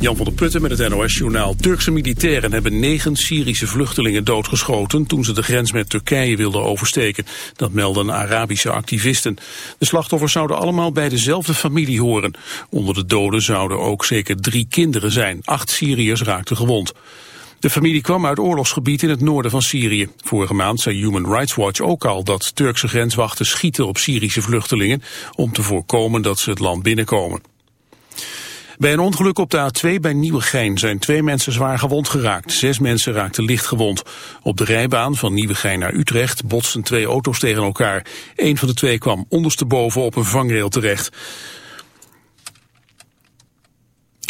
Jan van der Putten met het NOS-journaal. Turkse militairen hebben negen Syrische vluchtelingen doodgeschoten... toen ze de grens met Turkije wilden oversteken. Dat melden Arabische activisten. De slachtoffers zouden allemaal bij dezelfde familie horen. Onder de doden zouden ook zeker drie kinderen zijn. Acht Syriërs raakten gewond. De familie kwam uit oorlogsgebied in het noorden van Syrië. Vorige maand zei Human Rights Watch ook al dat Turkse grenswachten schieten op Syrische vluchtelingen... om te voorkomen dat ze het land binnenkomen. Bij een ongeluk op de A2 bij Nieuwegein zijn twee mensen zwaar gewond geraakt. Zes mensen raakten licht gewond. Op de rijbaan van Nieuwegein naar Utrecht botsten twee auto's tegen elkaar. Een van de twee kwam ondersteboven op een vangrail terecht.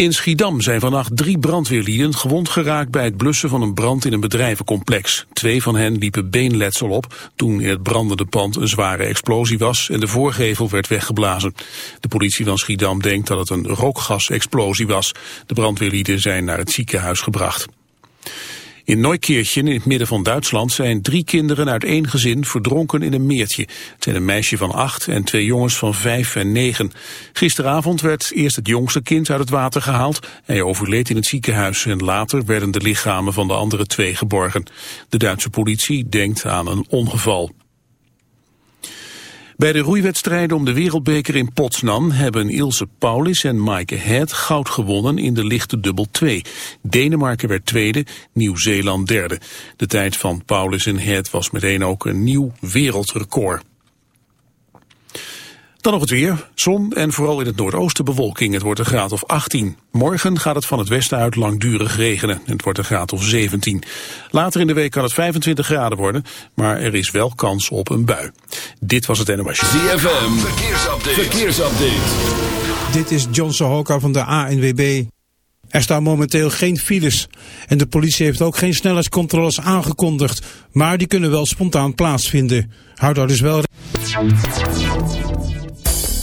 In Schiedam zijn vannacht drie brandweerlieden gewond geraakt bij het blussen van een brand in een bedrijvencomplex. Twee van hen liepen beenletsel op toen in het brandende pand een zware explosie was en de voorgevel werd weggeblazen. De politie van Schiedam denkt dat het een rookgasexplosie was. De brandweerlieden zijn naar het ziekenhuis gebracht. In Neukirchen, in het midden van Duitsland, zijn drie kinderen uit één gezin verdronken in een meertje. Het zijn een meisje van acht en twee jongens van vijf en negen. Gisteravond werd eerst het jongste kind uit het water gehaald. Hij overleed in het ziekenhuis en later werden de lichamen van de andere twee geborgen. De Duitse politie denkt aan een ongeval. Bij de roeiwedstrijden om de wereldbeker in Potsdam hebben Ilse Paulis en Maaike Head goud gewonnen in de lichte dubbel 2. Denemarken werd tweede, Nieuw-Zeeland derde. De tijd van Paulis en Head was meteen ook een nieuw wereldrecord. Dan nog het weer. Zon en vooral in het noordoosten bewolking. Het wordt een graad of 18. Morgen gaat het van het westen uit langdurig regenen. Het wordt een graad of 17. Later in de week kan het 25 graden worden. Maar er is wel kans op een bui. Dit was het NOS. ZFM. Verkeersupdate. Verkeersupdate. Dit is John Sohoka van de ANWB. Er staan momenteel geen files. En de politie heeft ook geen snelheidscontroles aangekondigd. Maar die kunnen wel spontaan plaatsvinden. Houd daar dus wel...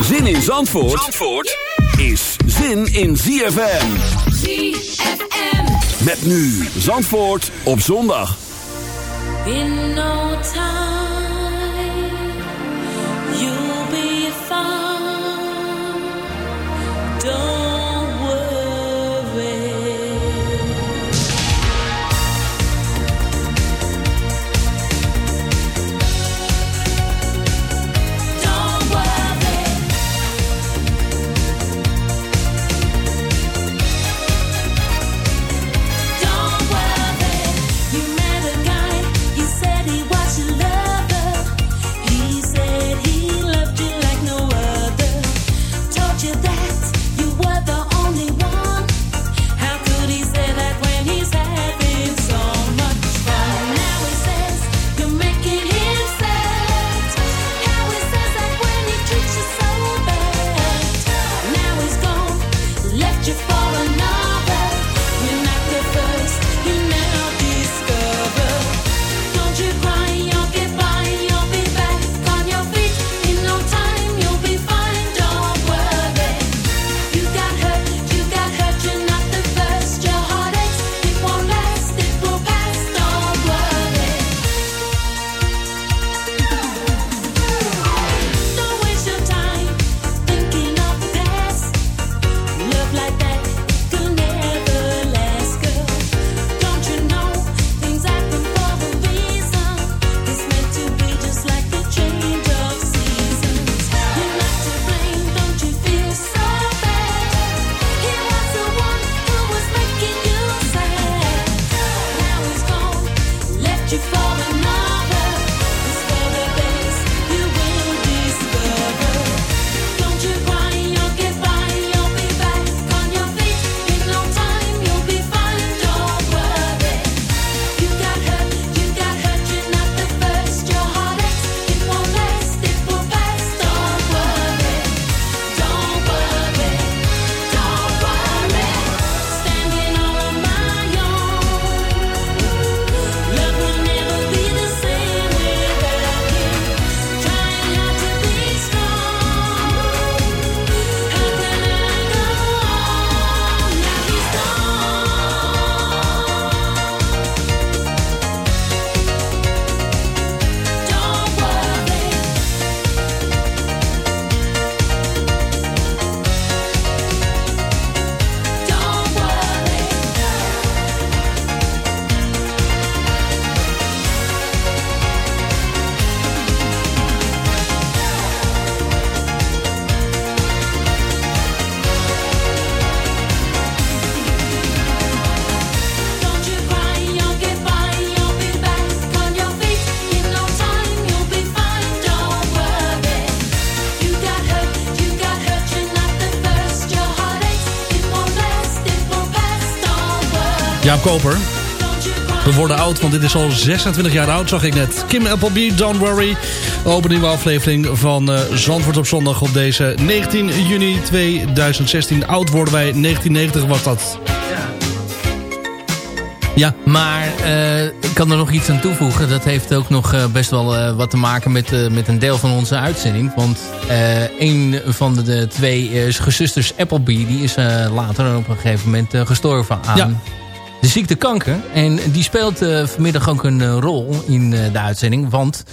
Zin in Zandvoort, Zandvoort is zin in ZFM. ZFM. Met nu Zandvoort op zondag. In no time, Koper. We worden oud, want dit is al 26 jaar oud, zag ik net. Kim Appleby, Don't Worry. Open nieuwe aflevering van eh Zandvoort op zondag op deze 19 juni 2016. Oud worden wij, 1990 was dat. Ja, Maar eh, ik kan er nog iets aan toevoegen. Dat heeft ook nog eh, best wel wat te maken met, met een deel van onze uitzending. Want een van de, de twee gezusters Appleby... die is later op een gegeven moment gestorven aan Ja. De ziekte kanker. En die speelt eh, vanmiddag ook een eh, rol in eh, de uitzending. Want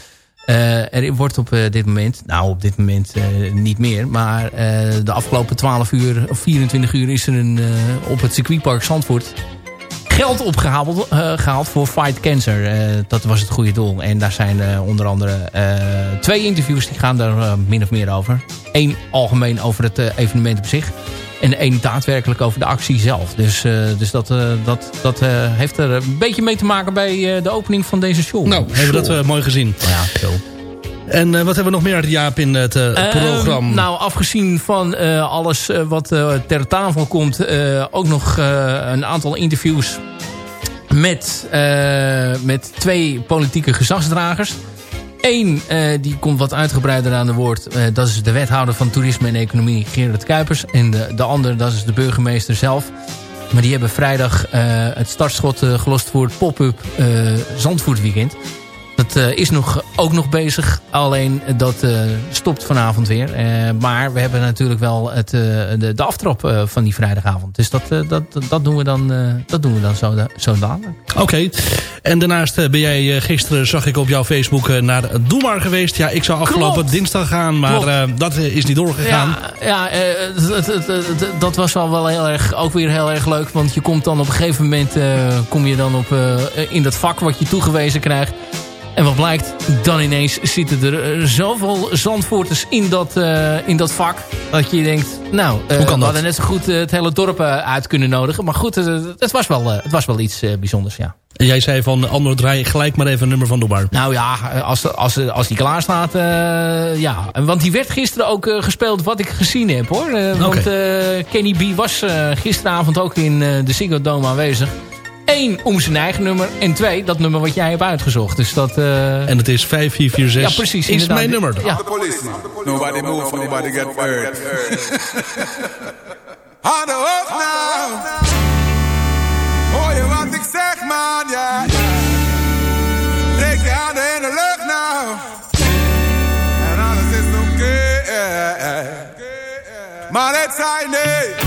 er wordt op dit moment... Nou, op dit moment niet meer. Maar de afgelopen 12 uur of 24 uur... is er een, op het circuitpark Zandvoort geld opgehaald eh, gehaald voor Fight Cancer. Dat was het goede doel. En daar zijn onder andere twee interviews die gaan daar min of meer over. Eén algemeen over het evenement op zich. En één daadwerkelijk over de actie zelf. Dus, eh, dus dat, eh, dat, dat eh, heeft er een beetje mee te maken bij de opening van deze show. nou, hebben we dat mooi gezien. Ja, zo. En wat hebben we nog meer, Jaap, in het eh, Ehm, programma? nou, afgezien van alles wat ter tafel komt... ook nog een aantal interviews met, met twee politieke gezagsdragers. Eén, eh, die komt wat uitgebreider aan de woord. Eh, dat is de wethouder van Toerisme en Economie, Gerard Kuipers. En de, de ander, dat is de burgemeester zelf. Maar die hebben vrijdag eh, het startschot gelost voor het pop-up eh Zandvoort weekend. Dat eh, is nog, ook nog bezig. Alleen dat eh, stopt vanavond weer. Eh, maar we hebben natuurlijk wel het, de, de aftrap van die vrijdagavond. Dus dat, dat, dat doen we dan, dat doen we dan zo, zo dadelijk. Oké. En daarnaast ben jij gisteren, zag ik op jouw Facebook, naar Doe Maar geweest. Ja, ik zou afgelopen Klopt. dinsdag gaan, maar dat is niet doorgegaan. Ja, ja dat was wel, wel heel erg, ook weer heel erg leuk. Want je komt dan op een gegeven moment kom je dan op, in dat vak wat je toegewezen krijgt. En wat blijkt, dan ineens zitten er eh, zoveel Zandvoorters in dat, eh, in dat vak. Dat je denkt, nou, eh, Hoe kan we hadden net zo goed het hele dorp uit kunnen nodigen. Maar goed, het, was wel, het was wel iets bijzonders, ja. En jij zei van, Andor, draai gelijk maar even een nummer van Doe Maar. Nou ja, als, als, als die klaar staat, ja. Want die werd gisteren ook gespeeld wat ik gezien heb, hoor. Eh, Want Kenny B was gisteravond ook in de Ziggo Dome aanwezig. Eén, om zijn eigen nummer. En twee, dat nummer wat jij hebt uitgezocht. Dus dat... eh, En het is 5446. ja, precies. Is mijn nummer. Ja. policeman. Nobody move, nobody get hurt. Handen op nou. Hoor je wat ik zeg, man, ja. Steek je handen in de lucht nou. En alles is oké. Maar het zei nee.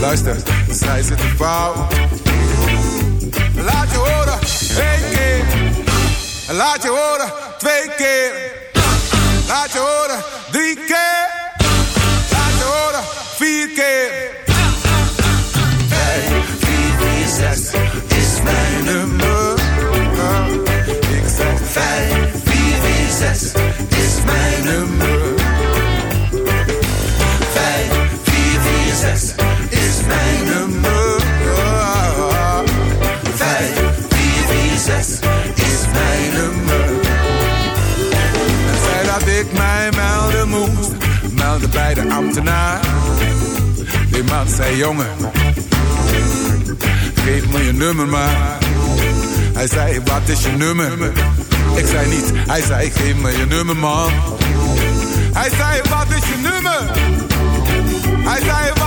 Luister, zij zit te. Laat je horen, één keer. Laat je horen, twee keer. Laat je horen, drie keer. Laat je horen, vier keer. Vijf, vier, vier, zes is mijn nummer. Ik vier, zes is mijn nummer. 5446 mijn nummer. Vijf, vier, vier, zes is mijn nummer. En zei dat ik mij melden moest, meldde bij de ambtenaar. Die man zei jongen, geef me je nummer maar. Hij zei wat is je nummer? Ik zei niet, hij zei geef me je nummer man. Hij zei wat is je nummer? Hij zei wat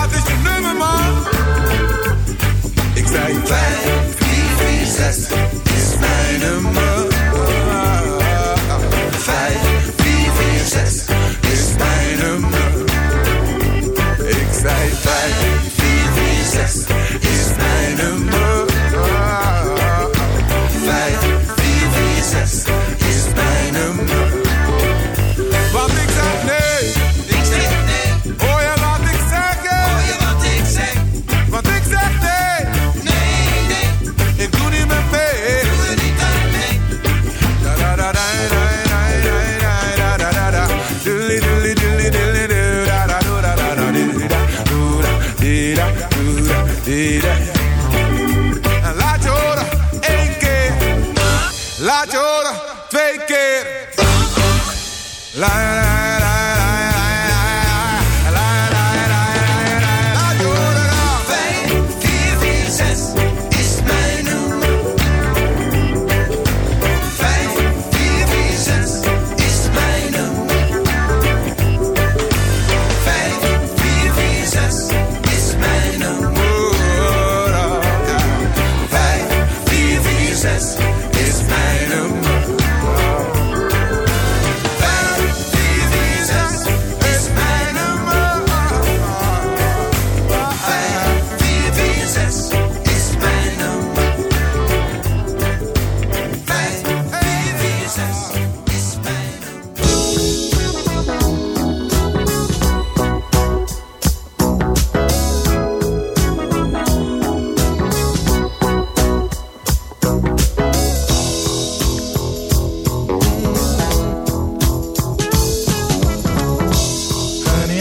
Ik zei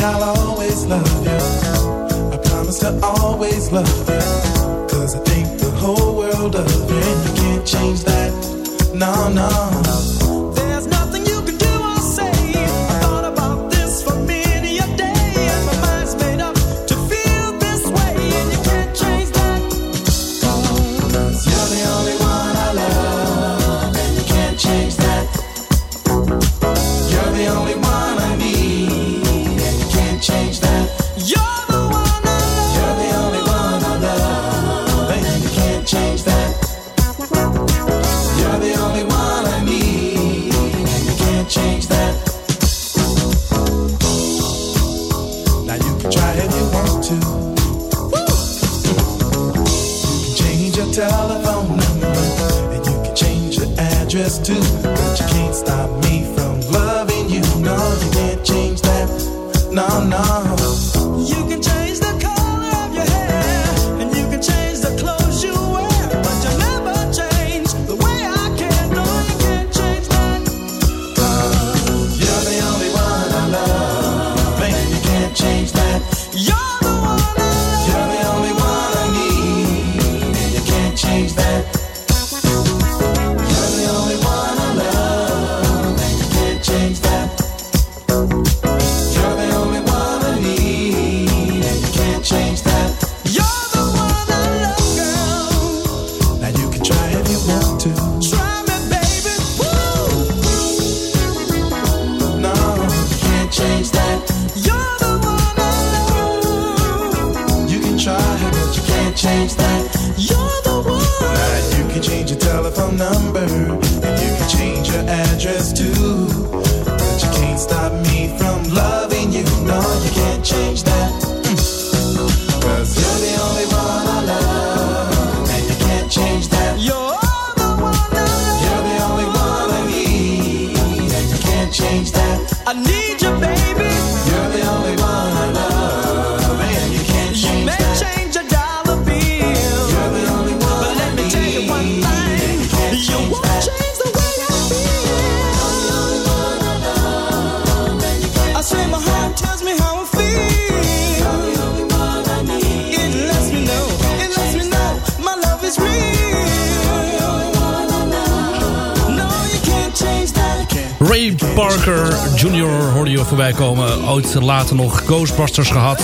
I'll always love you. I promise to always love you. Cause I think the whole world of you, and You can't change that. No, no. number, and you can change your address too. voorbij komen. Ooit later nog Ghostbusters gehad.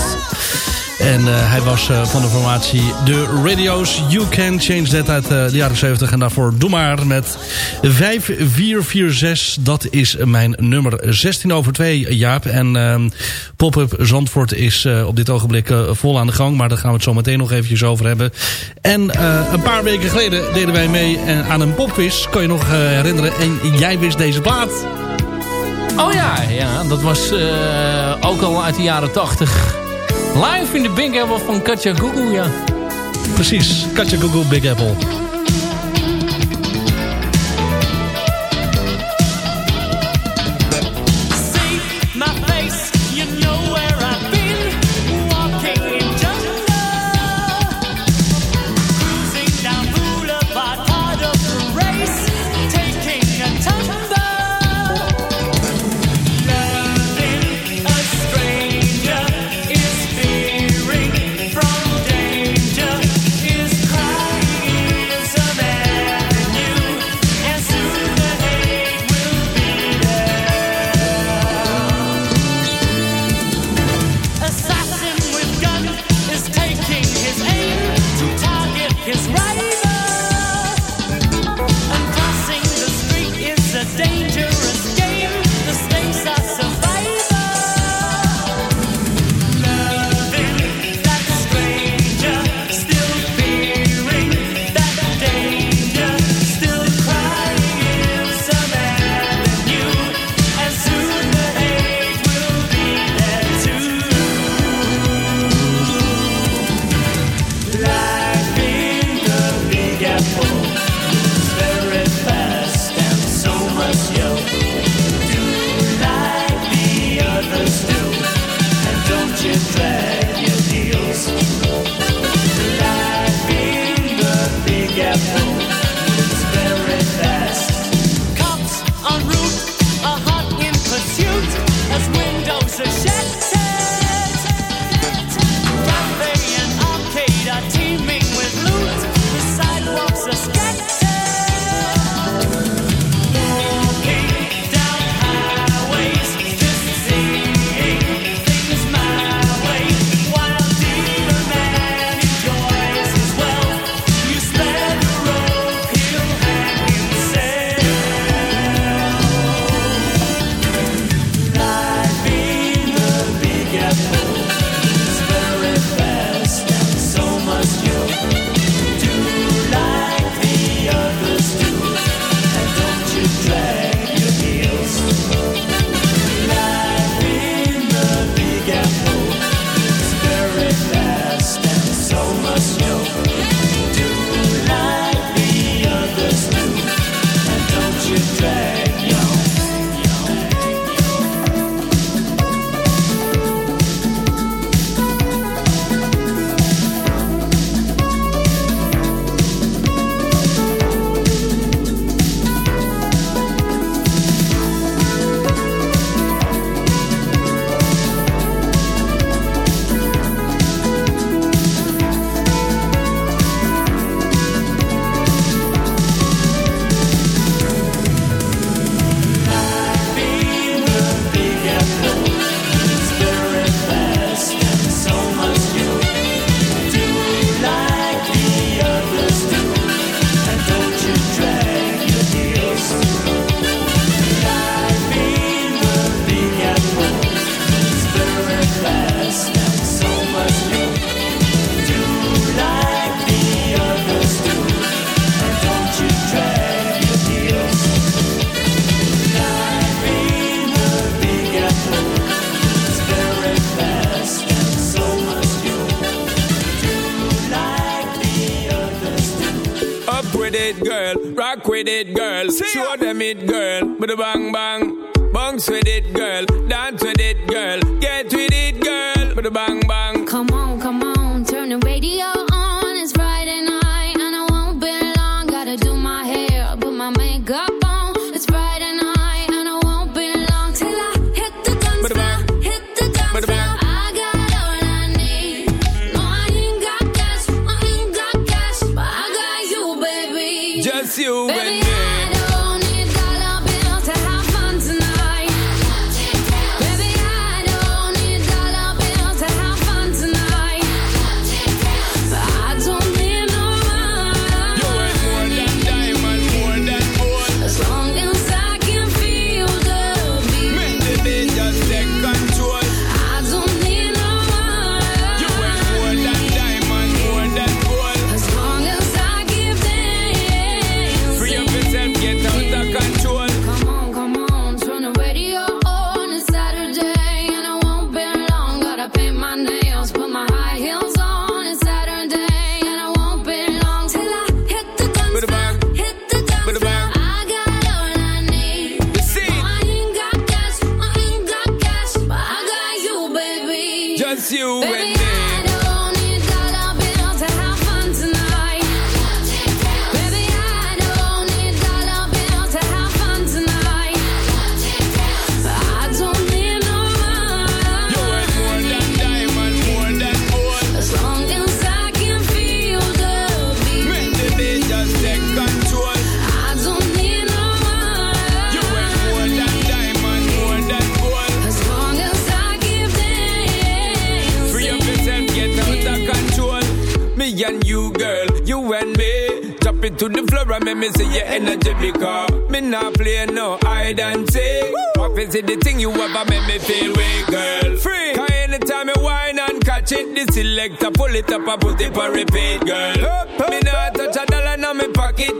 En eh, hij was eh, van de formatie The Radios. You Can Change That uit eh, de jaren 70. En daarvoor Doe Maar met 5446. Dat is mijn nummer 16 over 2, Jaap. En ehm, Pop-Up Zandvoort is op dit ogenblik vol aan de gang. Maar daar gaan we het zo meteen nog eventjes over hebben. En een paar weken geleden deden wij mee aan een popquiz. Kan je nog herinneren? En jij wist deze plaat. Oh ja, ja dat was eh, ook al uit de jaren 80. Live in de Big Apple van Katja Google, ja. Precies, Katja Google Big Apple.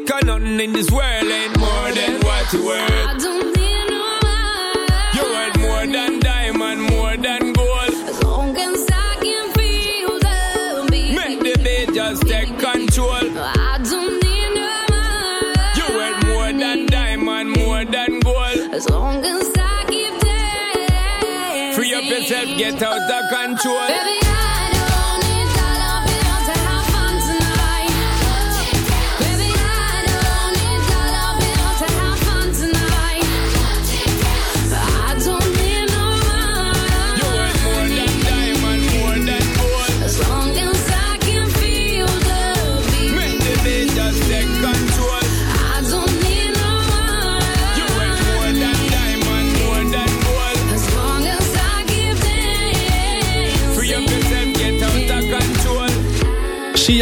Cause nothing in this world ain't more than what you worth. I don't need no money. You worth more than diamond, more than gold. As long as I can feel the beat. Make the beat just take control. I don't need no money. You worth more than diamond, more than gold. As long as I give dance. Free up yourself, get out of control. Baby,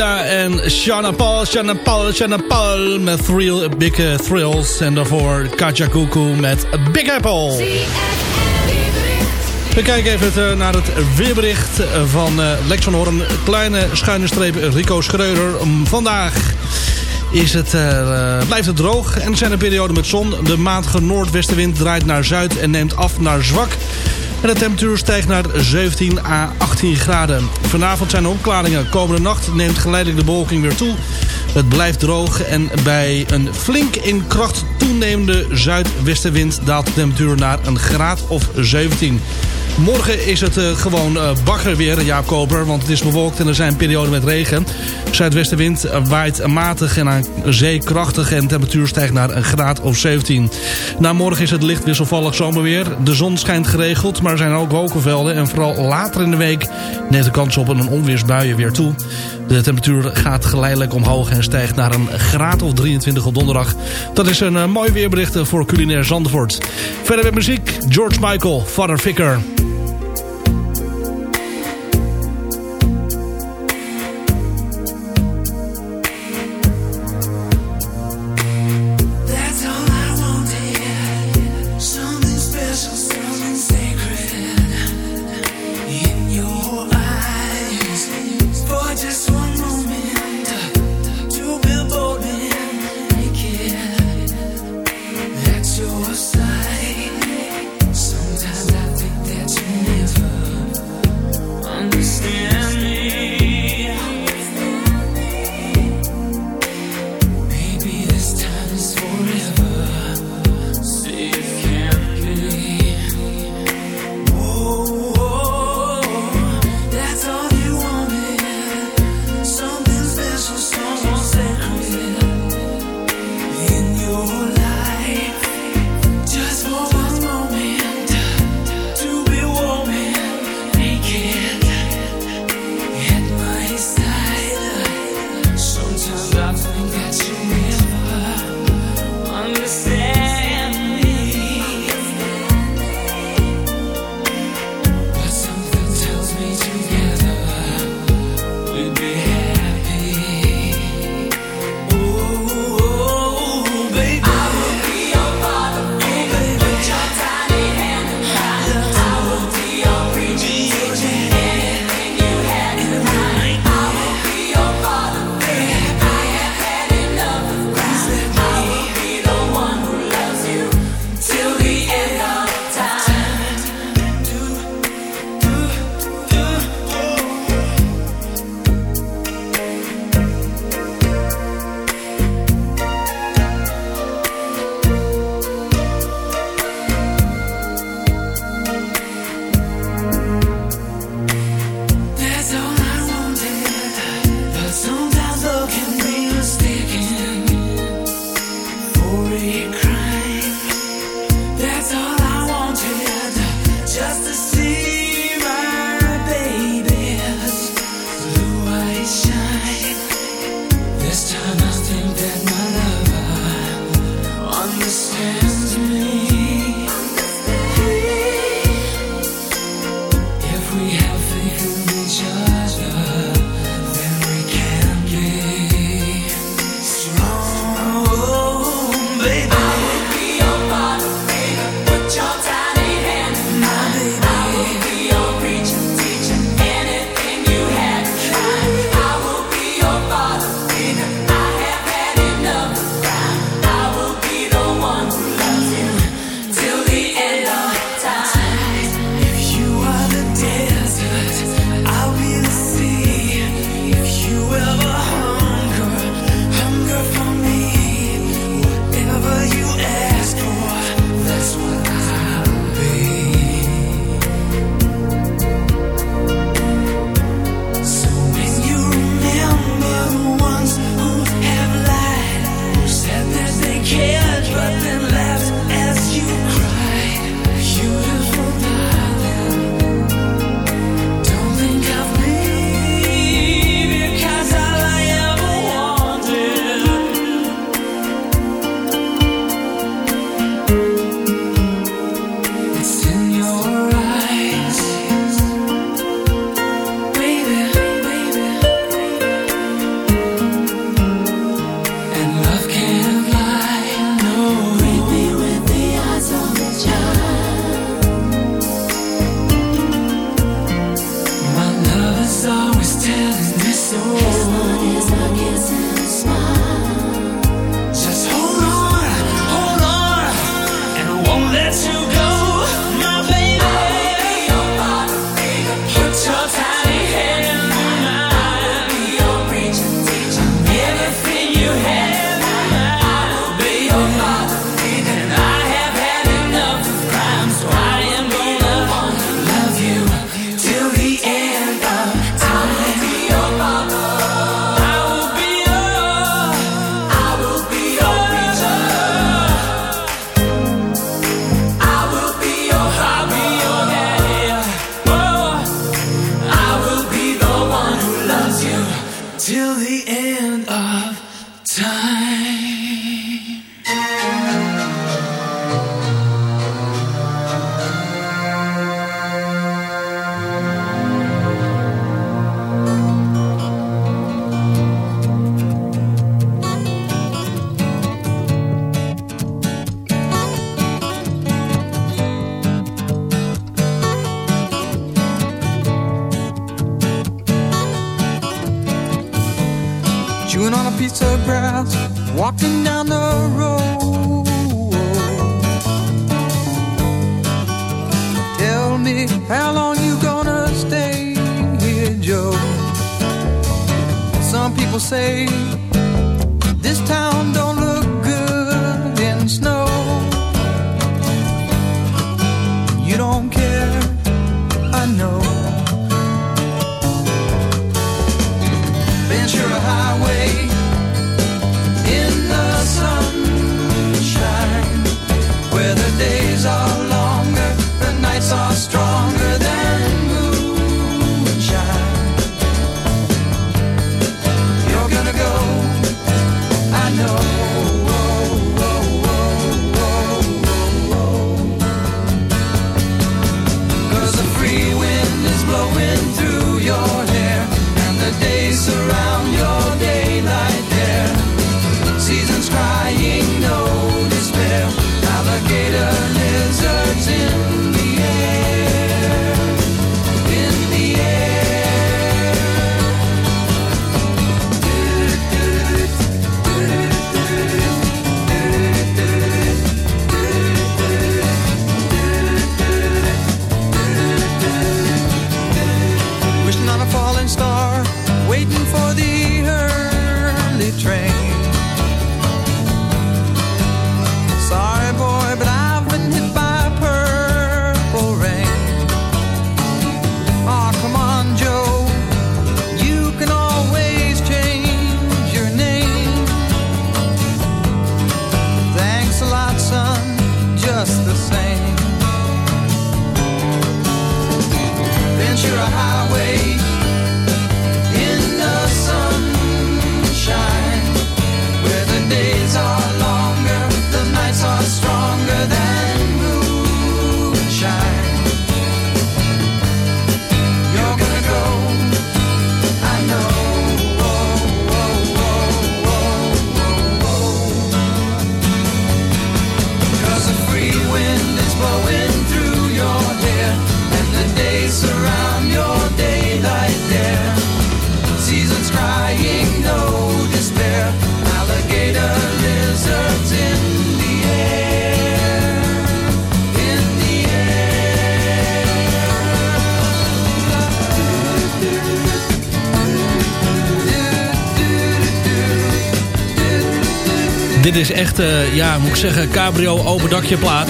En Shana Paul, Shana Paul, Shana Paul met thrill, Big eh, Thrills. En daarvoor Katja Kuku met Big Apple. We kijken even eh, naar het weerbericht van eh, Lex van Hoorn. Kleine schuine streep Rico Schreuder. Vandaag is het, blijft het droog en er zijn een periode met zon. De matige noordwestenwind draait naar zuid en neemt af naar zwak. De temperatuur stijgt naar 17 à 18 graden. Vanavond zijn er opklaringen. Komende nacht neemt geleidelijk de bewolking weer toe. Het blijft droog en bij een flink in kracht toenemende zuidwestenwind daalt de temperatuur naar een graad of 17. Morgen is het eh, gewoon eh, bakker weer, Jaap Koper. Want het is bewolkt en er zijn perioden met regen. Zuidwestenwind waait matig en aan zee krachtig. En de temperatuur stijgt naar een graad of 17. Na morgen is het licht wisselvallig zomerweer. De zon schijnt geregeld, maar er zijn ook wolkenvelden. En vooral later in de week neemt de kans op een onweersbuien weer toe. De temperatuur gaat geleidelijk omhoog en stijgt naar een graad of 23 op donderdag. Dat is een eh, mooi weerbericht eh, voor culinair Zandvoort. Verder met muziek, George Michael, Father Ficker. Say this town don't look good in snow. Eh, ja, moet ik zeggen, cabrio open dakje plaat.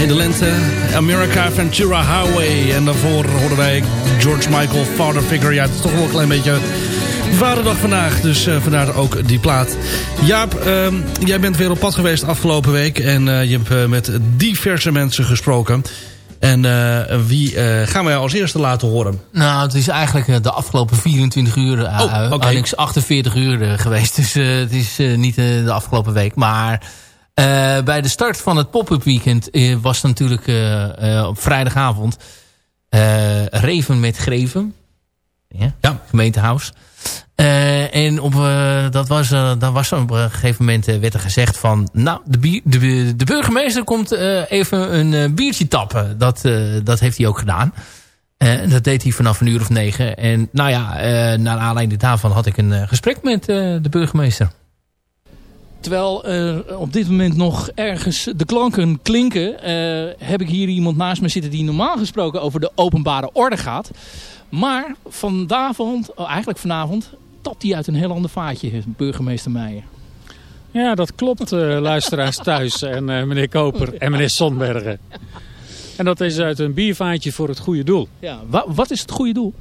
In de lente, America Ventura Highway. En daarvoor hoorden wij George Michael, Father Figure. Ja, het is toch wel een klein beetje vaderdag vandaag. Dus eh, vandaar ook die plaat. Jaap, ehm, jij bent weer op pad geweest afgelopen week. En eh, je hebt met diverse mensen gesproken. En eh, wie eh, gaan wij als eerste laten horen? Nou, het is eigenlijk eh, de afgelopen 24 uur, Oh, oké. eigenlijk 48 uur geweest. Dus het is niet de afgelopen week. Maar bij de start van het pop-up weekend was natuurlijk op vrijdagavond Reven met Greven. Ja, Ja. gemeentehuis. Eh, en op, eh, dat was, dat was op een gegeven moment werd er gezegd van... Nou, de, bier- de, de burgemeester komt even een biertje tappen. Dat, dat heeft hij ook gedaan. Dat deed hij vanaf een uur of negen. En nou ja, naar aanleiding daarvan had ik een gesprek met de burgemeester. Terwijl er op dit moment nog ergens de klanken klinken, heb ik hier iemand naast me zitten die normaal gesproken over de openbare orde gaat. Maar vanavond, oh, eigenlijk vanavond, tapt hij uit een heel ander vaatje, burgemeester Meijer. Ja, dat klopt, eh, luisteraars thuis en eh, meneer Koper en meneer Sonbergen. En dat is uit een biervaatje voor het goede doel. Ja, wa- wat is het goede doel?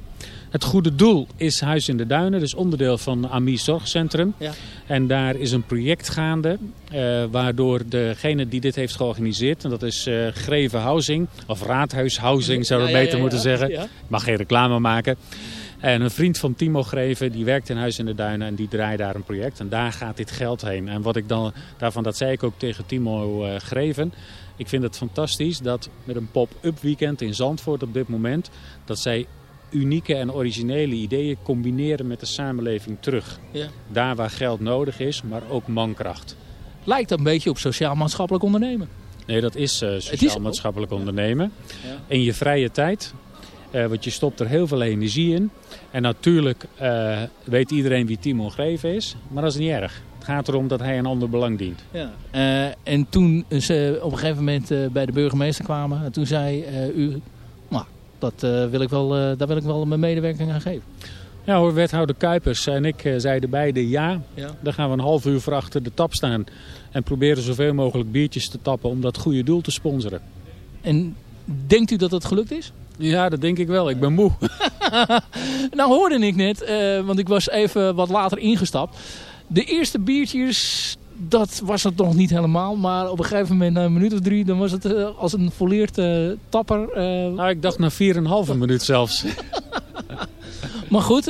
Het goede doel is Huis in de Duinen, dus onderdeel van AMI Zorgcentrum. Ja. En daar is een project gaande, eh, waardoor degene die dit heeft georganiseerd, en dat is eh Greven Housing, of Raadhuis Housing zou we Ja, beter ja, moeten zeggen. Ik mag geen reclame maken. En een vriend van Timo Greven, die werkt in Huis in de Duinen en die draait daar een project. En daar gaat dit geld heen. En wat ik dan daarvan, dat zei ik ook tegen Timo eh, Greven. Ik vind het fantastisch dat met een pop-up weekend in Zandvoort op dit moment... dat zij unieke en originele ideeën combineren met de samenleving terug. Ja. Daar waar geld nodig is, maar ook mankracht. Lijkt een beetje op sociaal-maatschappelijk ondernemen. Nee, dat is eh, sociaal-maatschappelijk ondernemen. In je vrije tijd, eh, want je stopt er heel veel energie in. En natuurlijk eh, weet iedereen wie Timon Greven is, maar dat is niet erg. Het gaat erom dat hij een ander belang dient. Ja. En toen ze op een gegeven moment bij de burgemeester kwamen, toen zei u, dat, eh, wil ik wel, eh, daar wil ik wel mijn medewerking aan geven. Ja hoor, wethouder Kuipers en ik eh, zeiden beide ja. Ja. Dan gaan we een half uur voor achter de tap staan. En proberen zoveel mogelijk biertjes te tappen om dat goede doel te sponsoren. En denkt u dat het gelukt is? Ja, dat denk ik wel. Ik ben moe. nou hoorde ik net, want ik was even wat later ingestapt. De eerste biertjes, dat was het nog niet helemaal. Maar op een gegeven moment, na een minuut of drie, dan was het eh, als een volleerd eh, tapper. eh, Nou, ik dacht na 4,5 minuut zelfs. maar goed,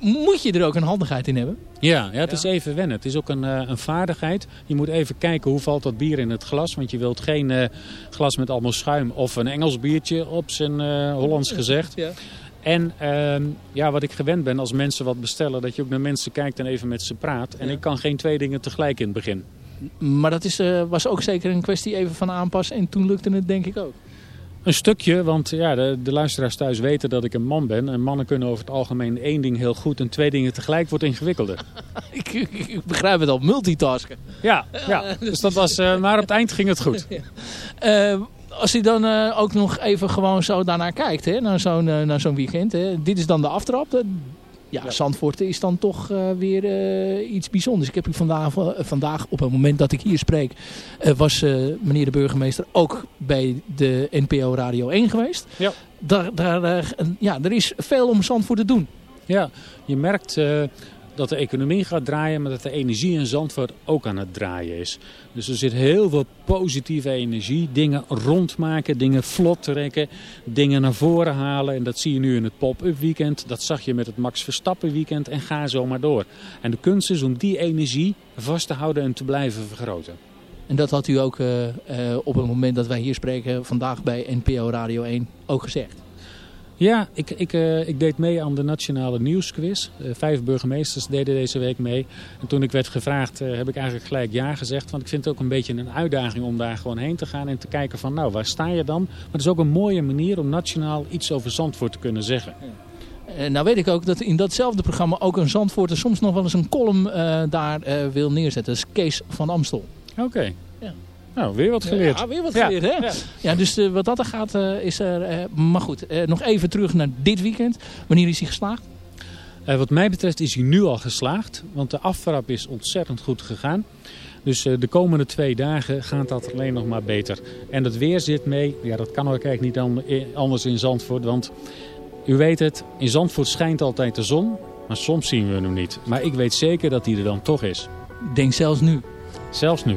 moet je er ook een handigheid in hebben? Ja, ja het is even wennen. Het is ook een, een vaardigheid. Je moet even kijken hoe valt dat bier in het glas. Want je wilt geen glas met allemaal schuim of een Engels biertje op zijn Hollands gezegd. Ja. En ehm, ja, wat ik gewend ben als mensen wat bestellen, dat je ook naar mensen kijkt en even met ze praat. En ik kan geen twee dingen tegelijk in het begin. Maar dat is, eh, was ook zeker een kwestie even van aanpassen. En toen lukte het denk ik ook. Een stukje, want ja, de, de luisteraars thuis weten dat ik een man ben. En mannen kunnen over het algemeen één ding heel goed en twee dingen tegelijk wordt ingewikkelder. ik, ik, ik begrijp het al, multitasken. Ja, ja. dus dat was, eh, maar op het eind ging het goed. Eh, als je dan eh, ook nog even gewoon zo daarnaar kijkt, hè, naar zo'n eh, naar zo'n weekend. Hè. Dit is dan de aftrap. Ja, Zandvoort is dan toch eh, weer iets bijzonders. Ik heb u vandaag, vandaag, op het moment dat ik hier spreek, was meneer de burgemeester ook bij de NPO Radio 1 geweest. Ja. Daar, daar, ja, er is veel om Zandvoort te doen. Ja, je merkt dat de economie gaat draaien, maar dat de energie in Zandvoort ook aan het draaien is. Dus er zit heel veel positieve energie. Dingen rondmaken, dingen vlot trekken, dingen naar voren halen. En dat zie je nu in het pop-up weekend. Dat zag je met het Max Verstappen weekend en ga zo maar door. En de kunst is om die energie vast te houden en te blijven vergroten. En dat had u ook eh, eh, op het moment dat wij hier spreken vandaag bij NPO Radio 1 ook gezegd. Ja, ik, ik, eh, ik deed mee aan de Nationale Nieuwsquiz. Eh, vijf burgemeesters deden deze week mee. En toen ik werd gevraagd eh, heb ik eigenlijk gelijk ja gezegd. Want ik vind het ook een beetje een uitdaging om daar gewoon heen te gaan. En te kijken van nou, waar sta je dan? Maar het is ook een mooie manier om nationaal iets over Zandvoort te kunnen zeggen. Nou weet ik ook dat in datzelfde programma ook een Zandvoorter soms nog wel eens een column daar wil neerzetten. Dat is Kees van Amstel. Oké. Ja. Nou, weer wat geleerd. Ja, weer wat Ja. geleerd, hè? Ja, dus eh, wat dat er gaat, eh, is er... eh, maar goed, nog even terug naar dit weekend. Wanneer is hij geslaagd? Wat mij betreft is hij nu al geslaagd. Want de aftrap is ontzettend goed gegaan. Dus de komende twee dagen gaat dat alleen nog maar beter. En het weer zit mee. Ja, dat kan ook eigenlijk niet an- anders in Zandvoort. Want u weet het, in Zandvoort schijnt altijd de zon. Maar soms zien we hem niet. Maar ik weet zeker dat hij er dan toch is. Denk zelfs nu. Zelfs nu.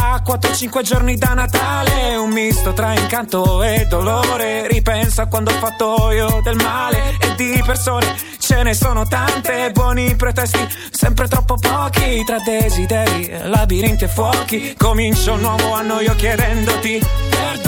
a 4-5 giorni da Natale, un misto tra incanto e dolore. Ripenso a quando ho fatto io del male e di persone ce ne sono tante. Buoni pretesti, sempre troppo pochi. Tra desideri, labirinti e fuochi. Comincio un nuovo anno io chiedendoti perdono.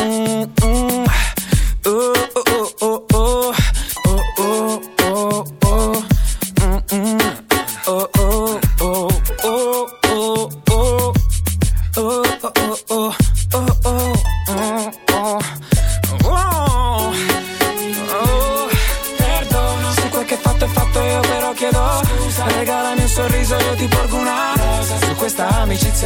mm, mm. Uh, uh, uh,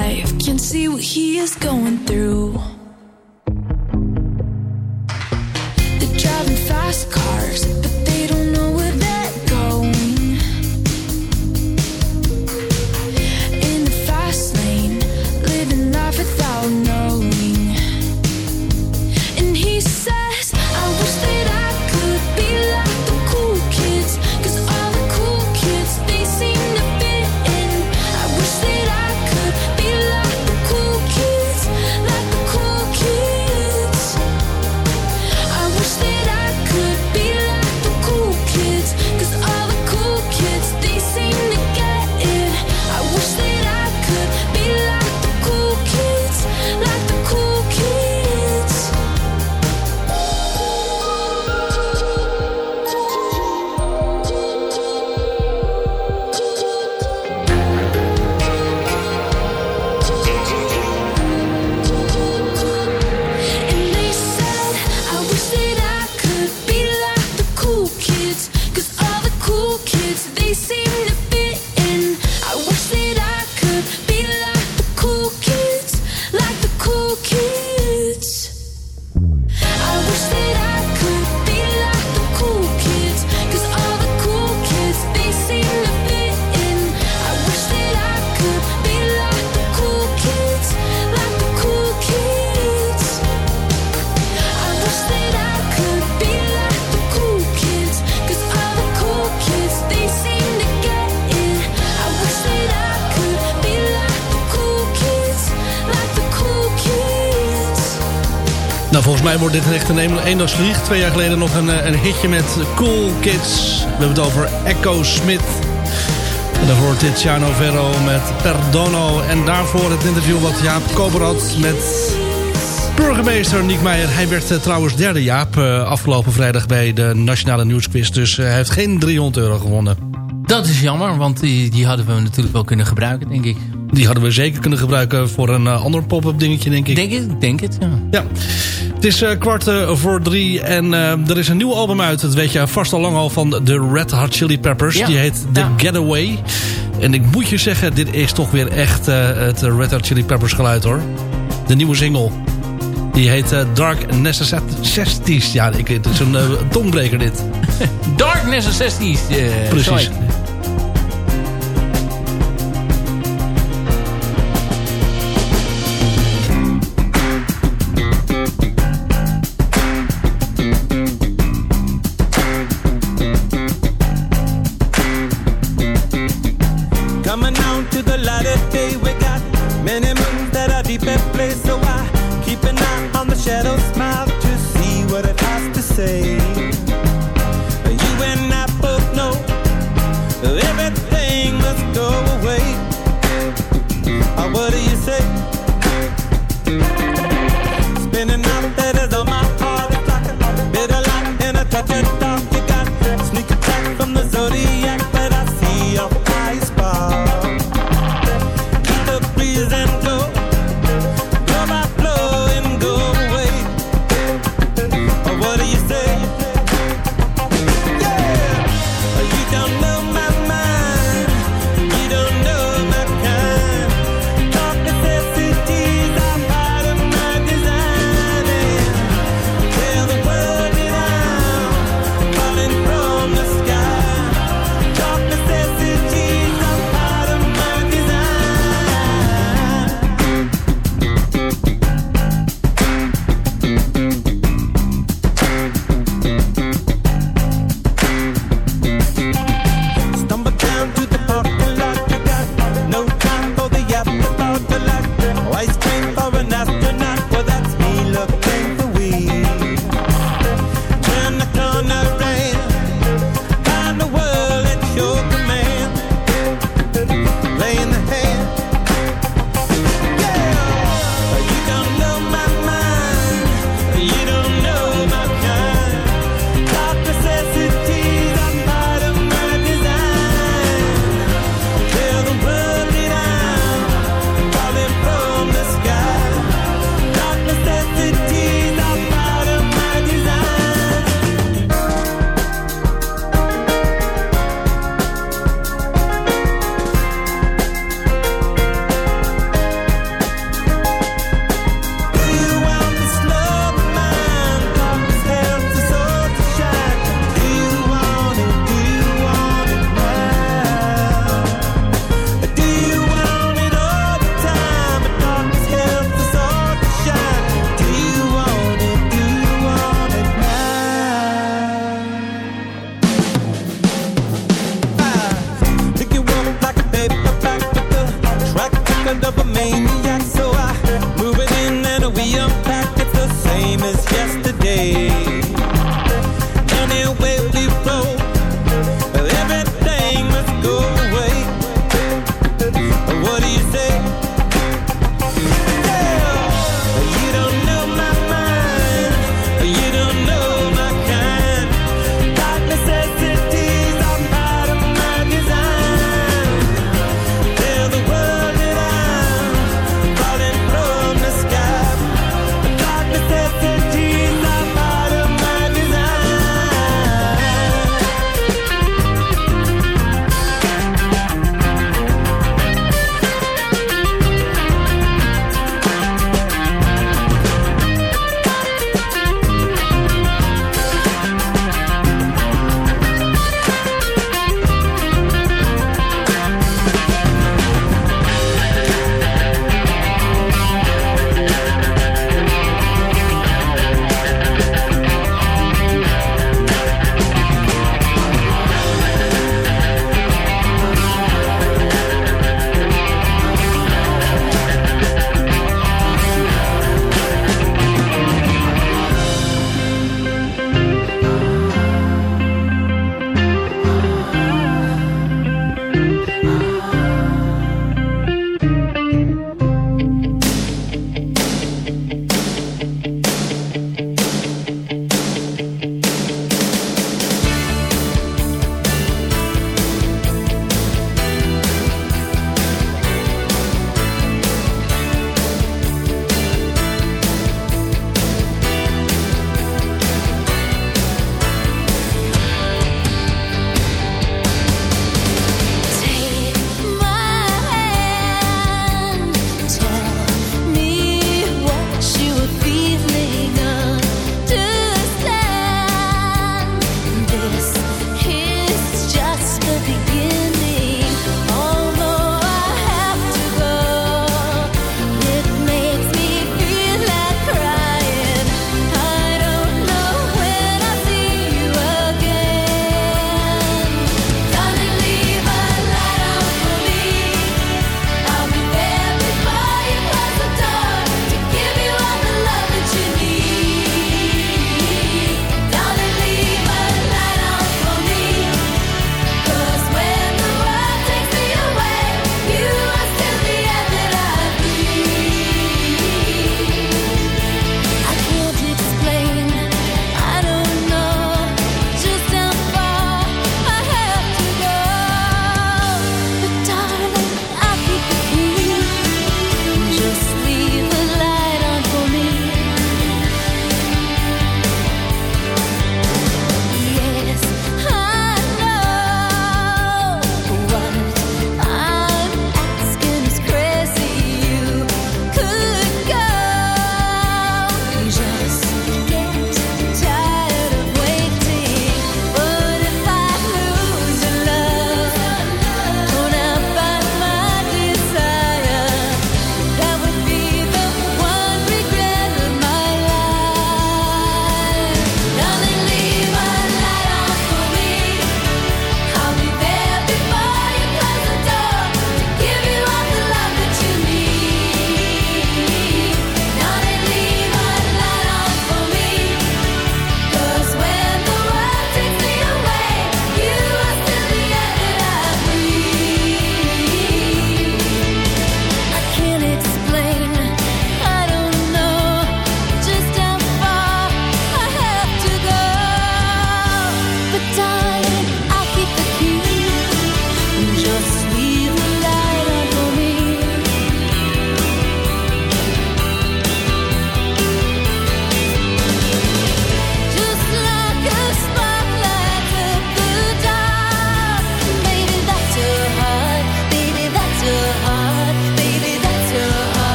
life, can see what he is going through. They're driving fast cars, but they wordt dit echt een een- eendagsvlieg. Twee jaar geleden nog een, eh, een hitje met Cool Kids. We hebben het over Echo Smith. En daarvoor Tiziano Ferro met Perdono. En daarvoor het interview wat Jaap Koper had met burgemeester Niek Meijer. Hij werd eh, trouwens derde Jaap eh, afgelopen vrijdag bij de Nationale Nieuwsquiz. Dus hij heeft geen 300 euro gewonnen. Dat is jammer, want die, die hadden we natuurlijk wel kunnen gebruiken, denk ik. Die hadden we zeker kunnen gebruiken voor een eh, ander pop-up dingetje, denk ik. Denk het, denk het, ja. Ja. Het is eh, kwart eh, voor drie en er is een nieuw album uit. Dat weet je vast al lang al van de Red Hot Chili Peppers. Ja. Die heet The Getaway. En ik moet je zeggen, dit is toch weer echt het Red Hot Chili Peppers geluid hoor. De nieuwe single. Die heet eh, Dark Necessities. Ja, ik, het is een eh, tongbreker dit. Dark Necessities. Precies. sorry.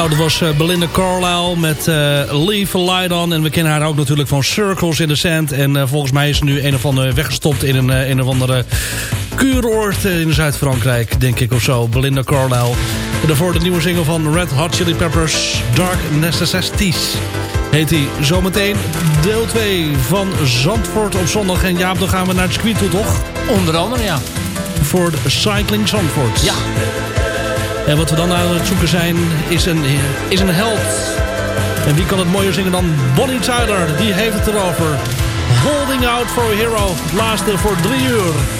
Nou, dat was eh, Belinda Carlisle met eh, Leave a Light On. En we kennen haar ook natuurlijk van Circles in the Sand. En eh, volgens mij is ze nu een of andere weggestopt in een, een of andere kuuroord in Zuid-Frankrijk, denk ik of zo. Belinda Carlisle. En daarvoor de nieuwe single van Red Hot Chili Peppers, Dark Necessities. Heet hij zometeen deel 2 van Zandvoort op zondag. En Jaap, dan gaan we naar het circuit toe, toch? Onder andere, ja. Voor de Cycling Zandvoort. Ja. En wat we dan aan het zoeken zijn, is een, is een held. En wie kan het mooier zingen dan Bonnie Tyler? Die heeft het erover. Holding out for a hero. Het laatste voor drie uur.